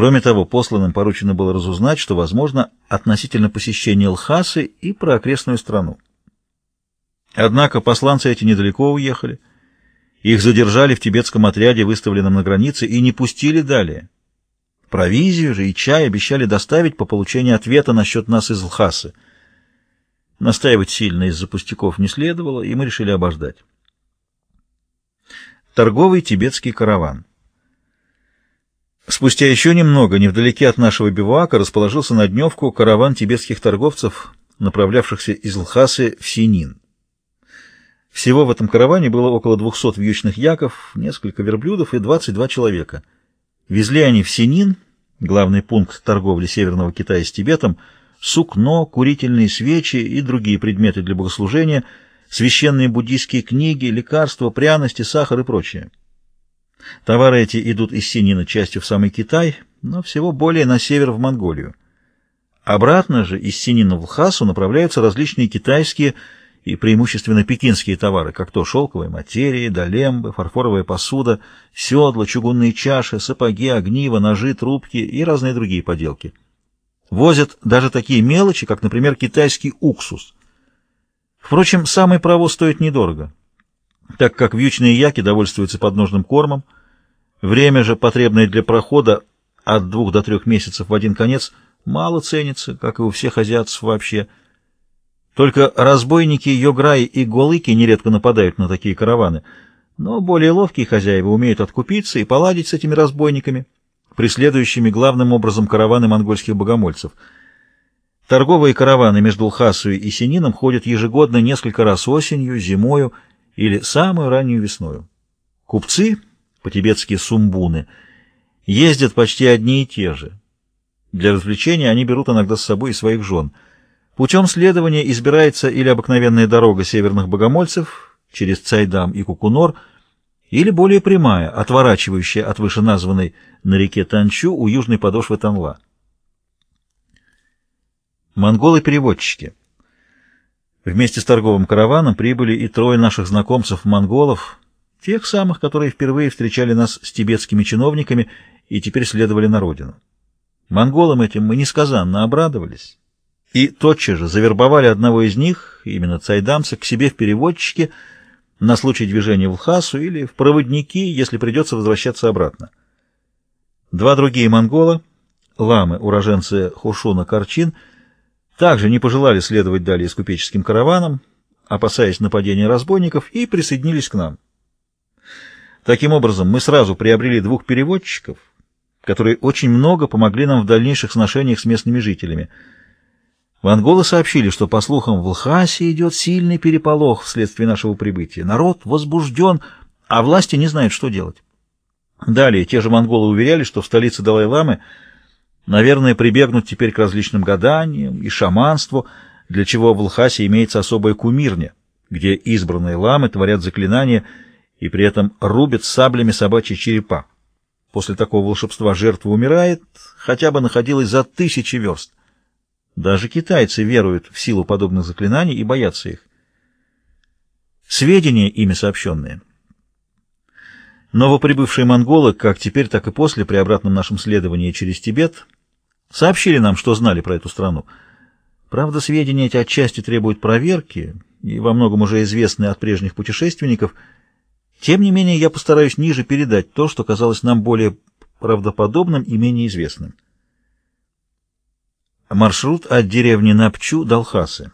Кроме того, посланным поручено было разузнать, что возможно относительно посещения Лхасы и про окрестную страну. Однако посланцы эти недалеко уехали. Их задержали в тибетском отряде, выставленном на границе, и не пустили далее. Провизию же и чай обещали доставить по получению ответа насчет нас из Лхасы. Настаивать сильно из-за пустяков не следовало, и мы решили обождать. Торговый тибетский караван. Спустя еще немного, невдалеке от нашего бивуака, расположился на дневку караван тибетских торговцев, направлявшихся из Лхасы в Синин. Всего в этом караване было около 200 вьючных яков, несколько верблюдов и 22 человека. Везли они в Синин, главный пункт торговли Северного Китая с Тибетом, сукно, курительные свечи и другие предметы для богослужения, священные буддийские книги, лекарства, пряности, сахар и прочее. Товары эти идут из Синина частью в самый Китай, но всего более на север в Монголию. Обратно же из Синина в Лхасу направляются различные китайские и преимущественно пекинские товары, как то шелковые материи, долембы, фарфоровая посуда, седла, чугунные чаши, сапоги, огниво, ножи, трубки и разные другие поделки. Возят даже такие мелочи, как, например, китайский уксус. Впрочем, самый провоз стоит недорого так как вьючные яки довольствуются подножным кормом, время же, потребное для прохода от двух до трех месяцев в один конец, мало ценится, как и у всех азиатцев вообще. Только разбойники, йограи и голыки нередко нападают на такие караваны, но более ловкие хозяева умеют откупиться и поладить с этими разбойниками, преследующими главным образом караваны монгольских богомольцев. Торговые караваны между Лхасой и Синином ходят ежегодно несколько раз осенью, зимою или самую раннюю весною. Купцы, по-тибетски сумбуны, ездят почти одни и те же. Для развлечения они берут иногда с собой и своих жен. Путем следования избирается или обыкновенная дорога северных богомольцев через Цайдам и Кукунор, или более прямая, отворачивающая от вышеназванной на реке Танчу у южной подошвы Танла. Монголы-переводчики Вместе с торговым караваном прибыли и трое наших знакомцев-монголов, тех самых, которые впервые встречали нас с тибетскими чиновниками и теперь следовали на родину. Монголам этим мы несказанно обрадовались и тотчас же завербовали одного из них, именно цайдамца, к себе в переводчике на случай движения в Лхасу или в проводники, если придется возвращаться обратно. Два другие монгола, ламы, уроженцы Хушуна Карчин, также не пожелали следовать далее с купеческим караваном, опасаясь нападения разбойников, и присоединились к нам. Таким образом, мы сразу приобрели двух переводчиков, которые очень много помогли нам в дальнейших сношениях с местными жителями. Монголы сообщили, что, по слухам, в Лхасе идет сильный переполох вследствие нашего прибытия. Народ возбужден, а власти не знают, что делать. Далее те же монголы уверяли, что в столице Далай-Ламы Наверное, прибегнут теперь к различным гаданиям и шаманству, для чего в Лхасе имеется особая кумирня, где избранные ламы творят заклинания и при этом рубят саблями собачьи черепа. После такого волшебства жертва умирает, хотя бы находилась за тысячи верст. Даже китайцы веруют в силу подобных заклинаний и боятся их. Сведения, ими сообщенные. Новоприбывшие монголы, как теперь, так и после, при обратном нашем следовании через Тибет – Сообщили нам, что знали про эту страну. Правда, сведения эти отчасти требуют проверки и во многом уже известны от прежних путешественников. Тем не менее, я постараюсь ниже передать то, что казалось нам более правдоподобным и менее известным. Маршрут от деревни Напчу до Лхасы.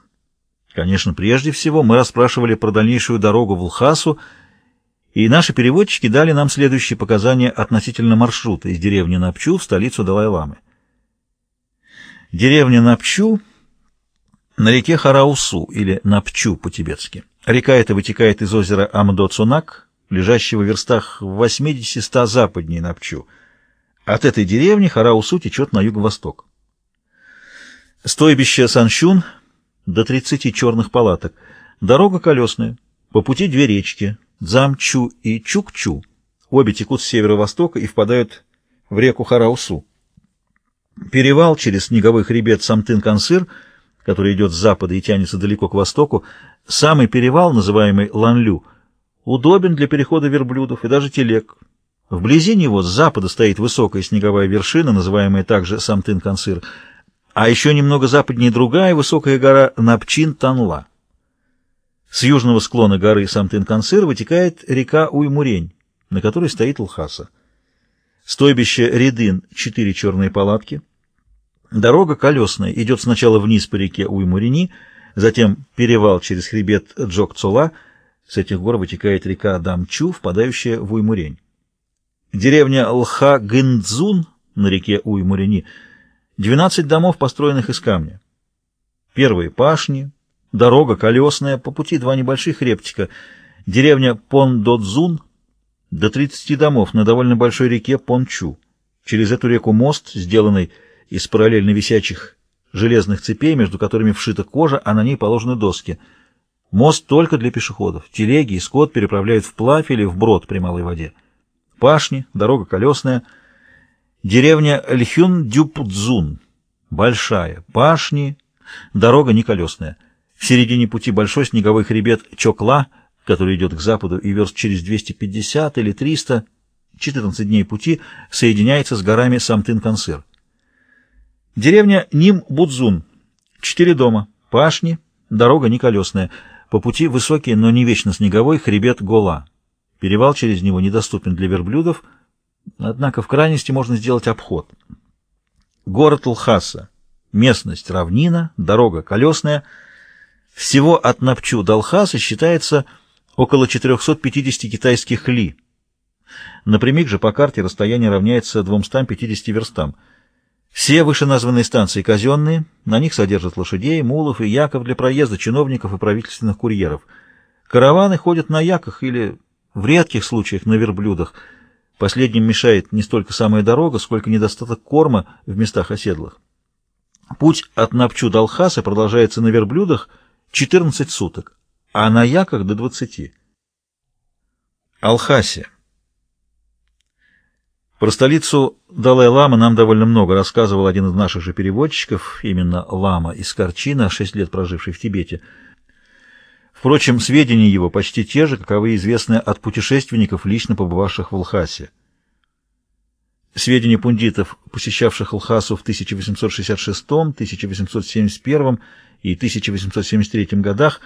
Конечно, прежде всего мы расспрашивали про дальнейшую дорогу в Лхасу, и наши переводчики дали нам следующие показания относительно маршрута из деревни Напчу в столицу Далай-Ламы. Деревня Напчу на реке Хараусу, или Напчу по-тибетски. Река эта вытекает из озера Амдо-Цунак, лежащего в верстах в 80-100 западнее Напчу. От этой деревни Хараусу течет на юго-восток. Стойбище Санщун до 30 черных палаток. Дорога колесная. По пути две речки – Дзамчу и Чукчу. Обе текут с северо-востока и впадают в реку Хараусу. Перевал через снеговой хребет Самтын-Кансыр, который идет с запада и тянется далеко к востоку, самый перевал, называемый Ланлю, удобен для перехода верблюдов и даже телег. Вблизи него с запада стоит высокая снеговая вершина, называемая также Самтын-Кансыр, а еще немного западнее другая высокая гора Напчин-Танла. С южного склона горы Самтын-Кансыр вытекает река Уймурень, на которой стоит Лхаса. Стойбище Редын — четыре черные палатки. Дорога колесная, идет сначала вниз по реке Уймурени, затем перевал через хребет Джок-Цола, с этих гор вытекает река Дамчу, впадающая в Уймурень. Деревня Лха-Гындзун на реке Уймурени — 12 домов, построенных из камня. Первые пашни, дорога колесная, по пути два небольших рептика, деревня Пондодзун — до 30 домов на довольно большой реке Пончу. Через эту реку мост, сделанный из параллельно висячих железных цепей, между которыми вшита кожа, а на ней положены доски. Мост только для пешеходов. Телеги и скот переправляют вплавь или вброд при малой воде. Пашни, дорога колесная. Деревня Льхюн-Дюпдзун. Большая. Пашни, дорога не колесная. В середине пути большой снеговой хребет Чокла, который идет к западу и верст через 250 или 300, 14 дней пути, соединяется с горами Самтын-Кансыр. Деревня Ним-Будзун. Четыре дома. Пашни, дорога не колесная. По пути высокий, но не вечно снеговой хребет Гола. Перевал через него недоступен для верблюдов, однако в крайности можно сделать обход. Город Лхаса. Местность равнина, дорога колесная. Всего от Напчу до Лхаса считается около 450 китайских ли. Напрямик же по карте расстояние равняется 250 верстам. Все вышеназванные станции казенные, на них содержат лошадей, мулов и яков для проезда чиновников и правительственных курьеров. Караваны ходят на яках или в редких случаях на верблюдах. Последним мешает не столько самая дорога, сколько недостаток корма в местах оседлых. Путь от Напчу до Алхаса продолжается на верблюдах 14 суток, а на яках до 20. Алхасе. Про столицу Далай-Лама нам довольно много рассказывал один из наших же переводчиков, именно Лама из Карчина, 6 лет проживший в Тибете. Впрочем, сведения его почти те же, каковы известны от путешественников, лично побывавших в Лхасе. Сведения пундитов, посещавших Лхасу в 1866, 1871 и 1873 годах,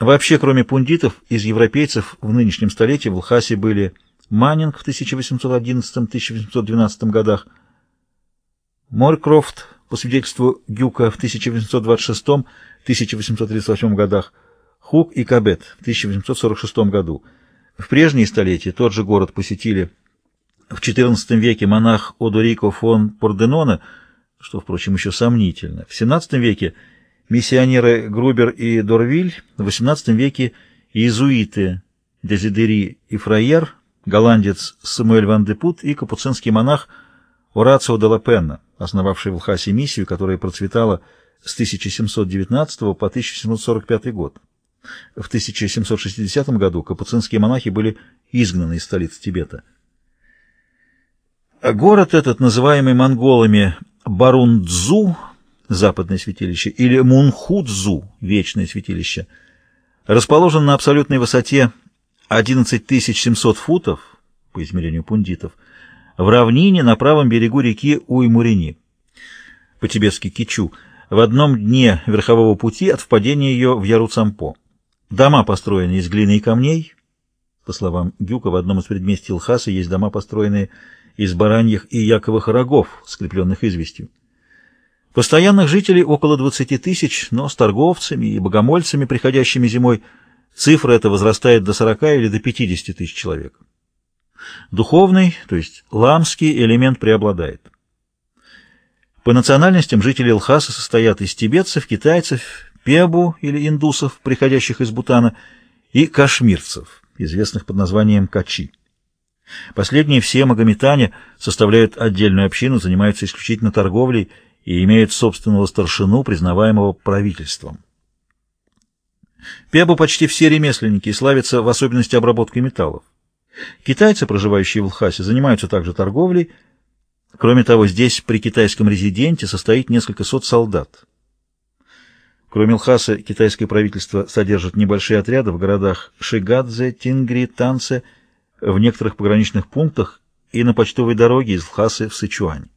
вообще, кроме пундитов, из европейцев в нынешнем столетии в Лхасе были Маннинг в 1811-1812 годах, Моркрофт, по свидетельству Гюка, в 1826-1838 годах, Хук и Кабет в 1846 году. В прежние столетия тот же город посетили. В XIV веке монах Одорико фон Порденона, что, впрочем, еще сомнительно. В XVII веке миссионеры Грубер и Дорвиль, в XVIII веке иезуиты Дезидери и Фрайер, голландец Самуэль ван де Пут и капуцинский монах Орацио де ла Пенна, основавший в Лхасе миссию, которая процветала с 1719 по 1745 год. В 1760 году капуцинские монахи были изгнаны из столицы Тибета. Город этот, называемый монголами Барундзу, западное святилище, или Мунхудзу, вечное святилище, расположен на абсолютной высоте 11700 футов, по измерению пундитов, в равнине на правом берегу реки Уймурини, по-тибетски Кичу, в одном дне верхового пути от впадения ее в Яруцампо. Дома построены из глины и камней. По словам Гюка, в одном из предместий Лхаса есть дома, построенные из бараньих и яковых рогов, скрепленных известью. Постоянных жителей около 20 тысяч, но с торговцами и богомольцами, приходящими зимой, цифра эта возрастает до 40 или до 50 тысяч человек. Духовный, то есть ламский элемент преобладает. По национальностям жители Лхаса состоят из тибетцев, китайцев, пебу или индусов, приходящих из Бутана, и кашмирцев, известных под названием качи. Последние все магометане составляют отдельную общину, занимаются исключительно торговлей и имеют собственного старшину, признаваемого правительством. Пебу почти все ремесленники и славятся в особенности обработкой металлов. Китайцы, проживающие в Лхасе, занимаются также торговлей. Кроме того, здесь при китайском резиденте состоит несколько сот солдат. Кроме Лхаса, китайское правительство содержит небольшие отряды в городах Шигадзе, Тингри, Танце, в некоторых пограничных пунктах и на почтовой дороге из Лхасы в Сычуань.